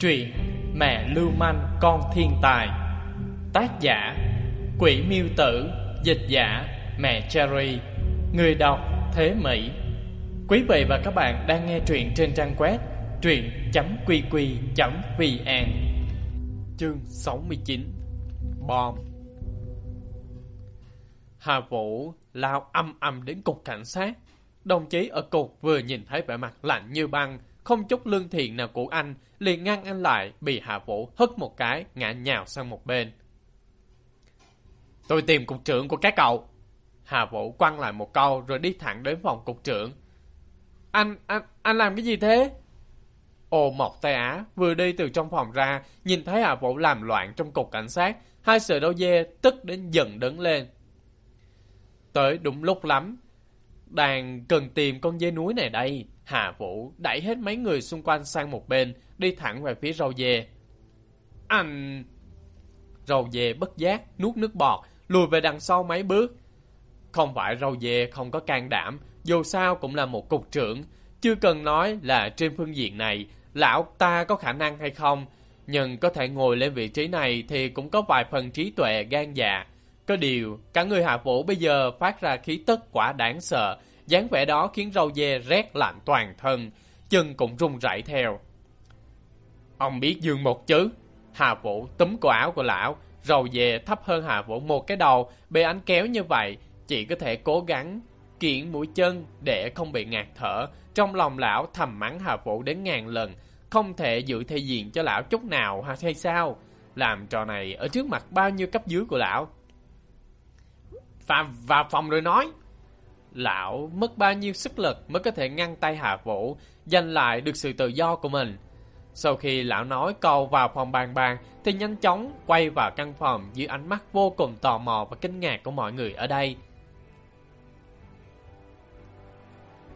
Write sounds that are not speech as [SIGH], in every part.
Truyện Mẹ Lưu Manh Con Thiên Tài. Tác giả Quỷ Miêu Tử Dịch giả Mẹ Cherry Người đọc Thế Mỹ. Quý vị và các bạn đang nghe truyện trên trang web truyện.qq.vn Chương 69 Bom. Hà Vũ lao âm âm đến cục cảnh sát. Đồng chí ở cục vừa nhìn thấy vẻ mặt lạnh như băng, không chút lương thiện nào của anh, liền ngăn anh lại, bị Hà Vũ hất một cái, ngã nhào sang một bên. Tôi tìm cục trưởng của các cậu. Hà Vũ quăng lại một câu rồi đi thẳng đến phòng cục trưởng. Anh, anh, anh làm cái gì thế? Ô Mộc Tây Á vừa đi từ trong phòng ra, nhìn thấy Hà Vũ làm loạn trong cục cảnh sát, hai sợi đau dê tức đến giận đứng lên. Tới đúng lúc lắm, đang cần tìm con dê núi này đây. Hà Vũ đẩy hết mấy người xung quanh sang một bên, đi thẳng về phía râu dê. Anh... Râu dê bất giác, nuốt nước bọt, lùi về đằng sau mấy bước. Không phải râu dê không có can đảm, dù sao cũng là một cục trưởng. Chưa cần nói là trên phương diện này, lão ta có khả năng hay không, nhưng có thể ngồi lên vị trí này thì cũng có vài phần trí tuệ gan dạ. Có điều, cả người hạ vũ bây giờ phát ra khí tức quả đáng sợ, dáng vẻ đó khiến râu dê rét lạnh toàn thân, chân cũng run rẩy theo. Ông biết Dương một chứ? Hà Vũ túm cổ áo của lão, râu dê thấp hơn Hà Vũ một cái đầu, bị anh kéo như vậy, chỉ có thể cố gắng kiện mũi chân để không bị ngạt thở. Trong lòng lão thầm mắng Hà Vũ đến ngàn lần, không thể giữ thể diện cho lão chút nào hay sao? Làm trò này ở trước mặt bao nhiêu cấp dưới của lão. và vào phòng rồi nói. Lão mất bao nhiêu sức lực mới có thể ngăn tay Hà Vũ, giành lại được sự tự do của mình. Sau khi lão nói câu vào phòng bàn bàn, thì nhanh chóng quay vào căn phòng dưới ánh mắt vô cùng tò mò và kinh ngạc của mọi người ở đây.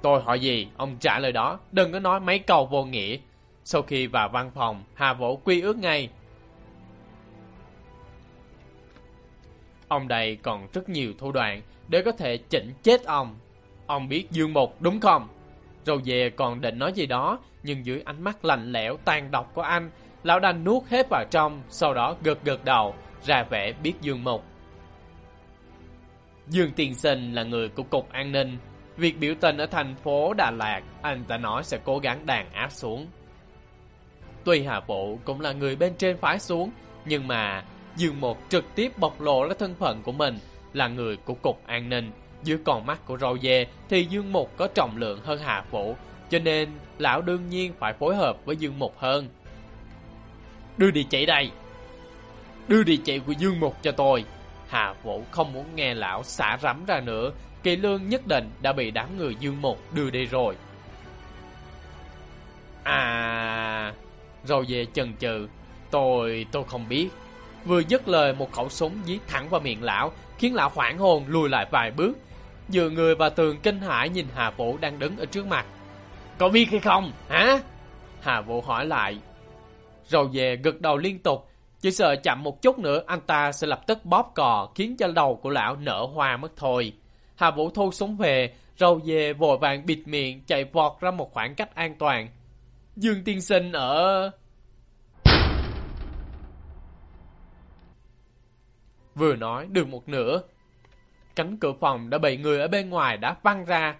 Tôi hỏi gì, ông trả lời đó, đừng có nói mấy câu vô nghĩa. Sau khi vào văn phòng, Hà Vũ quy ước ngay. Ông đây còn rất nhiều thủ đoạn để có thể chỉnh chết ông. Ông biết Dương Mục đúng không? Râu dề còn định nói gì đó, nhưng dưới ánh mắt lạnh lẽo tàn độc của anh, lão đành nuốt hết vào trong, sau đó gật gật đầu, ra vẻ biết Dương Mục. Dương Tiên Sinh là người của Cục An ninh. Việc biểu tình ở thành phố Đà Lạt, anh ta nói sẽ cố gắng đàn áp xuống. Tuy Hà Vũ cũng là người bên trên phái xuống, nhưng mà Dương Một trực tiếp bộc lộ ra thân phận của mình là người của Cục An ninh. Dưới con mắt của râu dê thì Dương Mục có trọng lượng hơn Hạ Vũ, cho nên lão đương nhiên phải phối hợp với Dương Mục hơn. Đưa địa chỉ đây! Đưa địa chỉ của Dương Mục cho tôi! Hạ Vũ không muốn nghe lão xả rắm ra nữa, kỳ lương nhất định đã bị đám người Dương Mục đưa đi rồi. À... Râu dê chần chừ, tôi, tôi không biết. Vừa dứt lời một khẩu súng dí thẳng vào miệng lão, khiến lão hoảng hồn lùi lại vài bước. Dựa người và tường kinh hãi nhìn Hà Vũ đang đứng ở trước mặt. Có biết hay không, hả? Hà Vũ hỏi lại. Rồi về gật đầu liên tục, chỉ sợ chậm một chút nữa anh ta sẽ lập tức bóp cò khiến cho đầu của lão nở hoa mất thôi. Hà Vũ thu súng về, râu về vội vàng bịt miệng chạy vọt ra một khoảng cách an toàn. Dương tiên sinh ở... Vừa nói được một nửa, cánh cửa phòng đã bị người ở bên ngoài đã văng ra.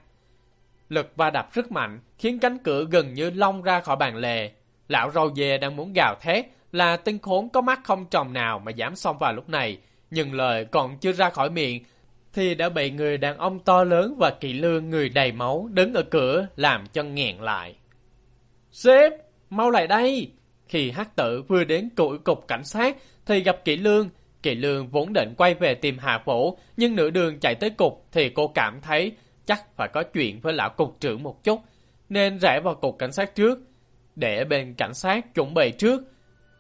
Lực va đập rất mạnh, khiến cánh cửa gần như long ra khỏi bàn lề. Lão râu dê đang muốn gào thét là tinh khốn có mắt không trồng nào mà dám xông vào lúc này. Nhưng lời còn chưa ra khỏi miệng thì đã bị người đàn ông to lớn và kỵ lương người đầy máu đứng ở cửa làm cho nghẹn lại. Sếp, mau lại đây! Khi hắc tử vừa đến cụi cục cảnh sát thì gặp kỵ lương Kỳ Lương vốn định quay về tìm Hà Vũ, nhưng nửa đường chạy tới cục thì cô cảm thấy chắc phải có chuyện với lão cục trưởng một chút, nên rẽ vào cục cảnh sát trước, để bên cảnh sát chuẩn bị trước.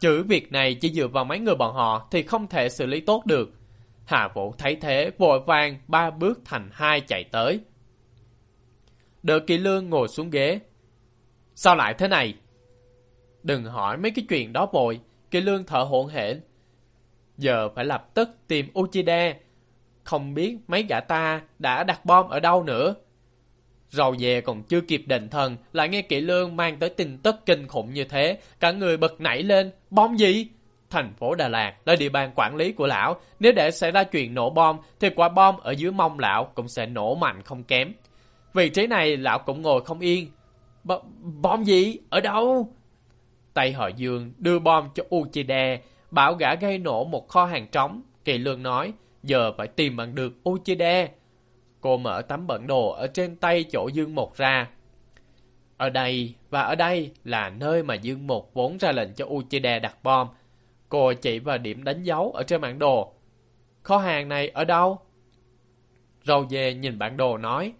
Chữ việc này chỉ dựa vào mấy người bọn họ thì không thể xử lý tốt được. Hà Vũ thấy thế vội vàng ba bước thành hai chạy tới. Đợi Kỳ Lương ngồi xuống ghế. Sao lại thế này? Đừng hỏi mấy cái chuyện đó vội. Kỳ Lương thở hổn hển Giờ phải lập tức tìm Uchide. Không biết mấy gã ta đã đặt bom ở đâu nữa. Rầu về còn chưa kịp định thần, lại nghe kỵ lương mang tới tin tức kinh khủng như thế. Cả người bật nảy lên, bom gì? Thành phố Đà Lạt là địa bàn quản lý của lão. Nếu để xảy ra chuyện nổ bom, thì quả bom ở dưới mông lão cũng sẽ nổ mạnh không kém. Vị trí này lão cũng ngồi không yên. B bom gì? Ở đâu? Tay họ Dương đưa bom cho Uchide bảo gã gây nổ một kho hàng trống. Kỳ lương nói, giờ phải tìm bằng được Uchida. Cô mở tấm bản đồ ở trên tay chỗ Dương Mục ra. Ở đây và ở đây là nơi mà Dương Mục vốn ra lệnh cho Uchida đặt bom. Cô chỉ vào điểm đánh dấu ở trên bản đồ. Kho hàng này ở đâu? Râu dê nhìn bản đồ nói.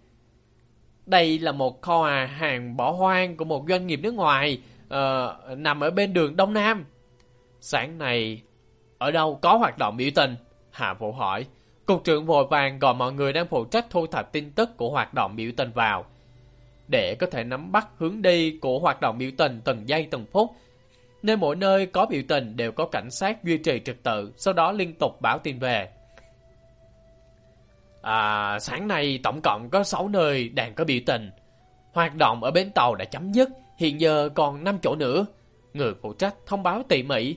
Đây là một kho hàng bỏ hoang của một doanh nghiệp nước ngoài uh, nằm ở bên đường Đông Nam. Sáng nay ở đâu có hoạt động biểu tình? Hạ Vũ hỏi. Cục trưởng vội vàng gọi mọi người đang phụ trách thu thập tin tức của hoạt động biểu tình vào. Để có thể nắm bắt hướng đi của hoạt động biểu tình từng giây từng phút, nên mỗi nơi có biểu tình đều có cảnh sát duy trì trật tự, sau đó liên tục báo tin về. À, sáng nay tổng cộng có 6 nơi đang có biểu tình. Hoạt động ở bến tàu đã chấm dứt, hiện giờ còn 5 chỗ nữa. Người phụ trách thông báo tỉ mỉ.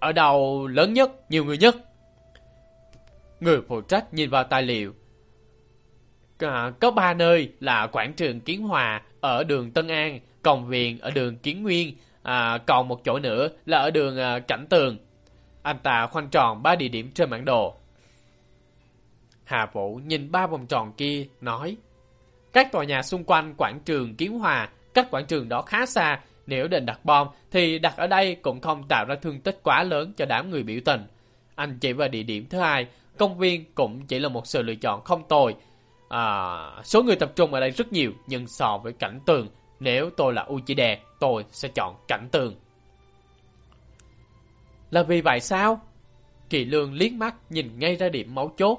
Ở đâu lớn nhất, nhiều người nhất? Người phụ trách nhìn vào tài liệu. À, có ba nơi là quảng trường Kiến Hòa ở đường Tân An, Công viện ở đường Kiến Nguyên, à, còn một chỗ nữa là ở đường à, Cảnh Tường. Anh ta khoanh tròn ba địa điểm trên bản đồ. Hà Vũ nhìn ba vòng tròn kia, nói Các tòa nhà xung quanh quảng trường Kiến Hòa, cách quảng trường đó khá xa, nếu định đặt bom thì đặt ở đây cũng không tạo ra thương tích quá lớn cho đám người biểu tình. Anh chỉ vào địa điểm thứ hai, công viên cũng chỉ là một sự lựa chọn không tồi. À, số người tập trung ở đây rất nhiều, nhưng so với cảnh tường, nếu tôi là Uchide, tôi sẽ chọn cảnh tường. Là vì vậy sao? Kỳ lương liếc mắt nhìn ngay ra điểm máu chốt.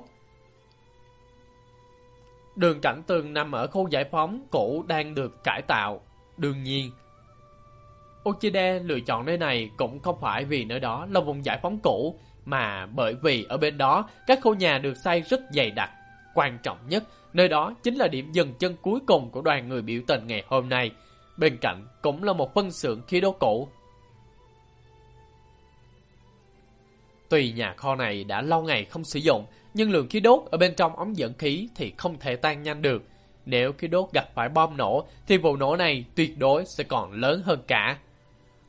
Đường cảnh tường nằm ở khu giải phóng cũ đang được cải tạo. Đương nhiên, Ochide lựa chọn nơi này cũng không phải vì nơi đó là vùng giải phóng cũ, mà bởi vì ở bên đó các khu nhà được xây rất dày đặc. Quan trọng nhất, nơi đó chính là điểm dừng chân cuối cùng của đoàn người biểu tình ngày hôm nay. Bên cạnh cũng là một phân xưởng khí đốt cũ. Tuy nhà kho này đã lâu ngày không sử dụng, nhưng lượng khí đốt ở bên trong ống dẫn khí thì không thể tan nhanh được. Nếu khí đốt gặp phải bom nổ, thì vụ nổ này tuyệt đối sẽ còn lớn hơn cả.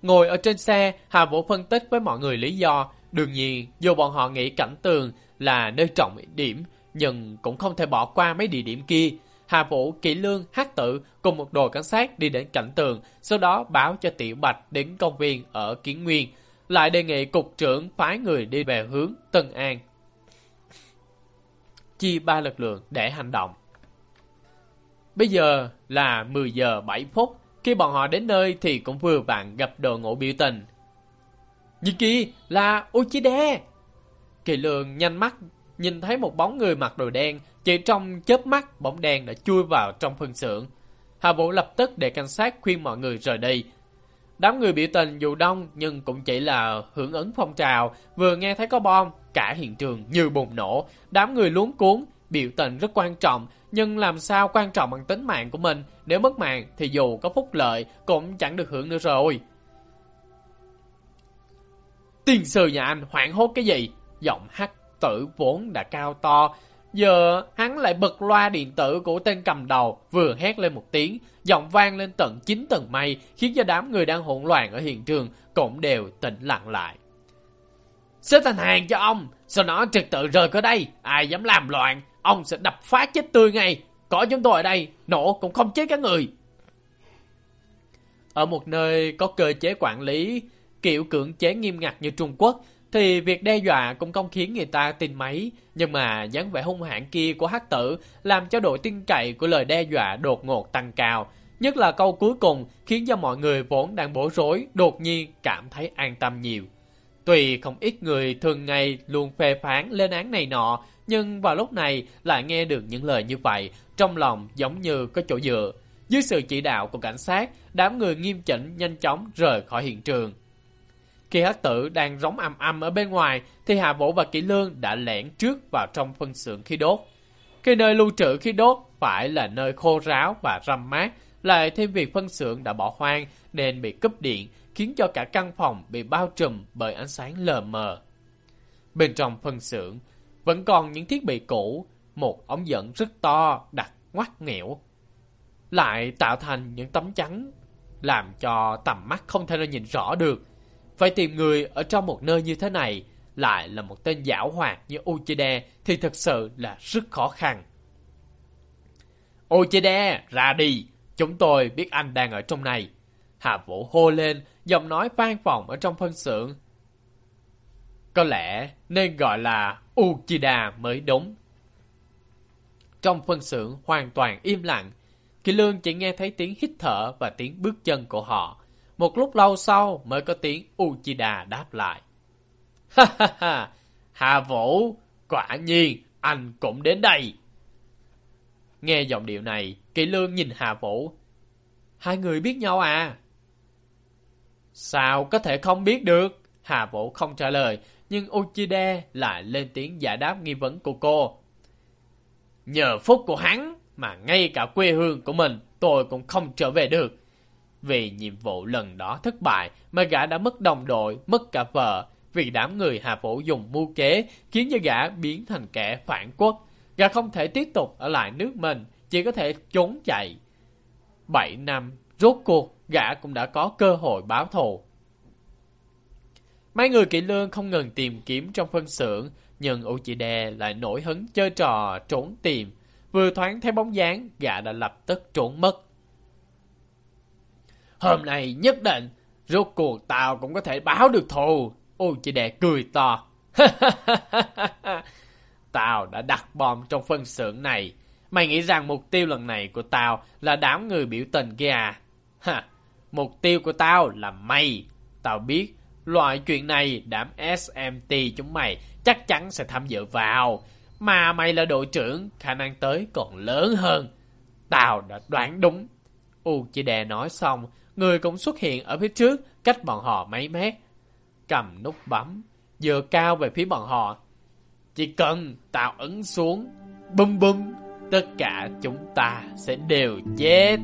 Ngồi ở trên xe, Hà Vũ phân tích với mọi người lý do. Đương nhiên, dù bọn họ nghĩ cảnh tường là nơi trọng điểm, nhưng cũng không thể bỏ qua mấy địa điểm kia. Hà Vũ, Kỷ Lương, Hát Tự cùng một đội cảnh sát đi đến cảnh tường, sau đó báo cho Tiểu Bạch đến công viên ở Kiến Nguyên, lại đề nghị cục trưởng phái người đi về hướng Tân An. Chia ba lực lượng để hành động. Bây giờ là 10 giờ 7 phút, khi bọn họ đến nơi thì cũng vừa vặn gặp đội ngũ biểu tình. Như kia là Uchide! Kỳ lương nhanh mắt nhìn thấy một bóng người mặc đồ đen, chỉ trong chớp mắt bóng đen đã chui vào trong phân xưởng. Hà Vũ lập tức để cảnh sát khuyên mọi người rời đi. Đám người biểu tình dù đông nhưng cũng chỉ là hưởng ứng phong trào, vừa nghe thấy có bom, cả hiện trường như bùng nổ, đám người luống cuốn, biểu tình rất quan trọng, nhưng làm sao quan trọng bằng tính mạng của mình, nếu mất mạng thì dù có phúc lợi cũng chẳng được hưởng nữa rồi. Tiền sư nhà anh hoảng hốt cái gì? Giọng hắc tử vốn đã cao to, giờ hắn lại bật loa điện tử của tên cầm đầu, vừa hét lên một tiếng, giọng vang lên tận 9 tầng mây, khiến cho đám người đang hỗn loạn ở hiện trường cũng đều tĩnh lặng lại. Xếp thành hàng cho ông, sau đó trực tự rời khỏi đây, ai dám làm loạn, ông sẽ đập phá chết tươi ngay. Có chúng tôi ở đây, nổ cũng không chết các người. Ở một nơi có cơ chế quản lý, kiểu cưỡng chế nghiêm ngặt như Trung Quốc, thì việc đe dọa cũng không khiến người ta tin mấy. Nhưng mà dáng vẻ hung hãn kia của hắc tử làm cho độ tin cậy của lời đe dọa đột ngột tăng cao. Nhất là câu cuối cùng khiến cho mọi người vốn đang bối rối đột nhiên cảm thấy an tâm nhiều. Tuy không ít người thường ngày luôn phê phán lên án này nọ, nhưng vào lúc này lại nghe được những lời như vậy, trong lòng giống như có chỗ dựa. Dưới sự chỉ đạo của cảnh sát, đám người nghiêm chỉnh nhanh chóng rời khỏi hiện trường. Khi hắc tử đang rống âm âm ở bên ngoài, thì Hà Vũ và Kỷ Lương đã lẻn trước vào trong phân xưởng khí đốt. Khi nơi lưu trữ khí đốt phải là nơi khô ráo và râm mát, lại thêm việc phân xưởng đã bỏ hoang nên bị cúp điện, khiến cho cả căn phòng bị bao trùm bởi ánh sáng lờ mờ. Bên trong phân xưởng vẫn còn những thiết bị cũ, một ống dẫn rất to đặt ngoắt nghẽo, lại tạo thành những tấm chắn làm cho tầm mắt không thể nào nhìn rõ được. Phải tìm người ở trong một nơi như thế này lại là một tên giảo hoạt như Uchide thì thật sự là rất khó khăn. Uchide, ra đi! Chúng tôi biết anh đang ở trong này. Hà Vũ hô lên, giọng nói vang vọng ở trong phân xưởng. Có lẽ nên gọi là Uchida mới đúng. Trong phân xưởng hoàn toàn im lặng, Kỳ Lương chỉ nghe thấy tiếng hít thở và tiếng bước chân của họ. Một lúc lâu sau mới có tiếng Uchida đáp lại. [LAUGHS] Ha ha ha, Hà Vũ, quả nhiên anh cũng đến đây. Nghe giọng điệu này, Kỳ Lương nhìn Hà Vũ. Hai người biết nhau à? Sao có thể không biết được? Hà Vũ không trả lời, nhưng Uchide lại lên tiếng giải đáp nghi vấn của cô. Nhờ phúc của hắn mà ngay cả quê hương của mình tôi cũng không trở về được. Vì nhiệm vụ lần đó thất bại mà gã đã mất đồng đội, mất cả vợ. Vì đám người Hà Vũ dùng mưu kế khiến cho gã biến thành kẻ phản quốc. Gã không thể tiếp tục ở lại nước mình, chỉ có thể trốn chạy. Bảy năm, rốt cuộc gã cũng đã có cơ hội báo thù. Mấy người kỹ lương không ngừng tìm kiếm trong phân xưởng, nhưng Uchide lại nổi hứng chơi trò trốn tìm. Vừa thoáng thấy bóng dáng, gã đã lập tức trốn mất. Hôm nay nhất định, rốt cuộc tao cũng có thể báo được thù. Uchide cười to. [LAUGHS] tao đã đặt bom trong phân xưởng này. Mày nghĩ rằng mục tiêu lần này của tao là đám người biểu tình kia à? Ha, mục tiêu của tao là mày. Tao biết Loại chuyện này đám SMT chúng mày chắc chắn sẽ tham dự vào. Mà mày là đội trưởng, khả năng tới còn lớn hơn. Tao đã đoán đúng. Uchida nói xong, người cũng xuất hiện ở phía trước, cách bọn họ mấy mét. Cầm nút bấm, dựa cao về phía bọn họ. Chỉ cần tao ấn xuống, bum bum, tất cả chúng ta sẽ đều chết.